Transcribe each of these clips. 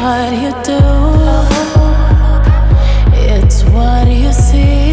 What you do, it's what you see.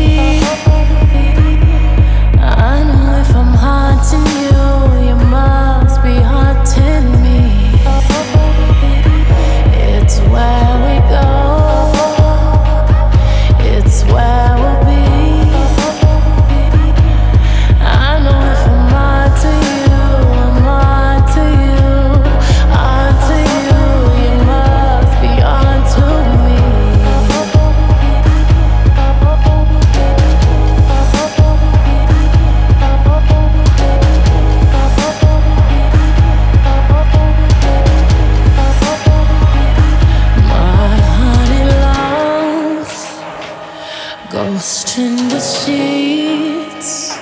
Ghost in the sheets.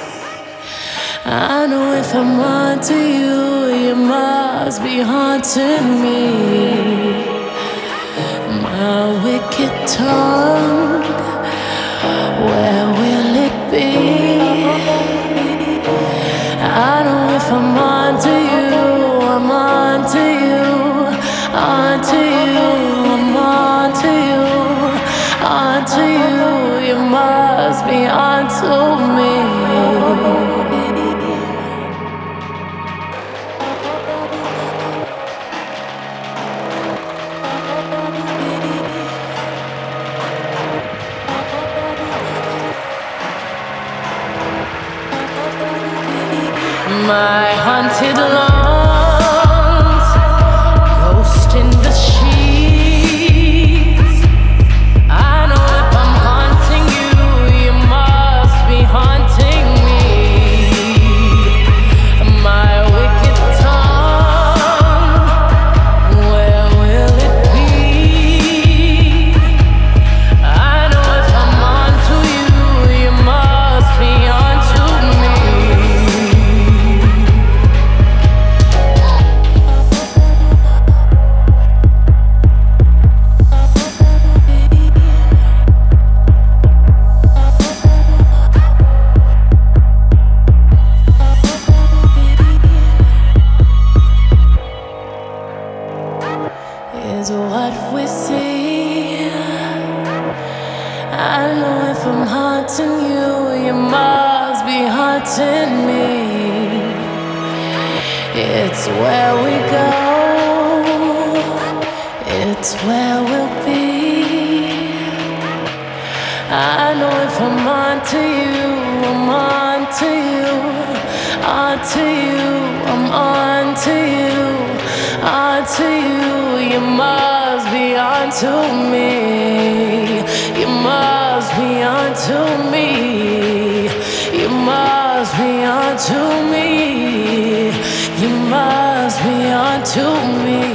I know if I'm onto you, you must be haunting me. My wicked tongue, where will it be? I know if I'm onto you, I'm onto you, onto you, must be onto me. My I know if I'm haunting you, you must be haunting me. It's where we go, it's where we'll be. I know if I'm onto you, I'm onto you, onto you, I'm onto you, onto you. You must be onto me. Onto me. You must be onto me. You must be onto me.